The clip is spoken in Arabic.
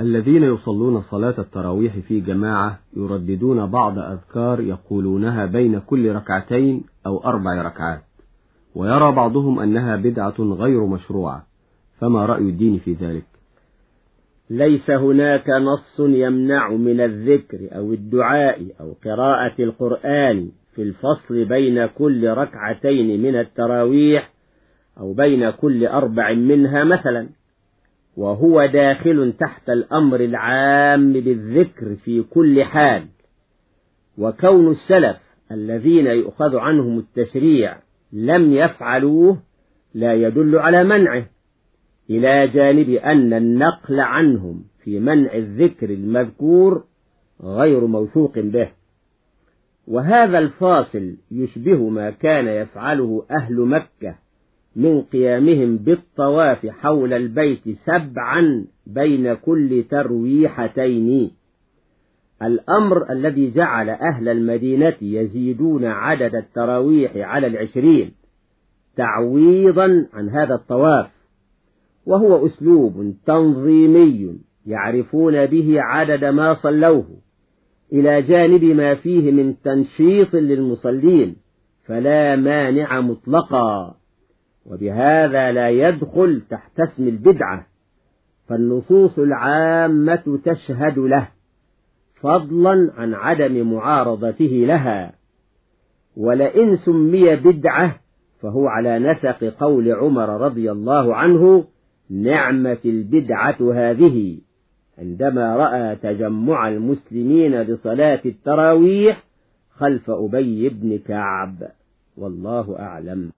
الذين يصلون صلاة التراويح في جماعة يرددون بعض أذكار يقولونها بين كل ركعتين أو أربع ركعات ويرى بعضهم أنها بدعة غير مشروعة فما رأي الدين في ذلك؟ ليس هناك نص يمنع من الذكر أو الدعاء أو قراءة القرآن في الفصل بين كل ركعتين من التراويح أو بين كل أربع منها مثلا. وهو داخل تحت الأمر العام بالذكر في كل حال. وكون السلف الذين يؤخذ عنهم التشريع لم يفعلوه لا يدل على منعه إلى جانب أن النقل عنهم في منع الذكر المذكور غير موثوق به. وهذا الفاصل يشبه ما كان يفعله أهل مكة من قيامهم بالطواف حول البيت سبعا بين كل ترويحتين. الأمر الذي جعل أهل المدينة يزيدون عدد التراويح على العشرين تعويضا عن هذا الطواف وهو أسلوب تنظيمي يعرفون به عدد ما صلوه إلى جانب ما فيه من تنشيط للمصلين فلا مانع مطلقا. وبهذا لا يدخل تحت اسم البدعة فالنصوص العامة تشهد له فضلا عن عدم معارضته لها. ولئن سمي بدعة فهو على نسق قول عمر رضي الله عنه نعمة البدعة هذه. عندما رأى تجمع المسلمين لصلاة التراويح خلف أبي بن كعب والله أعلم.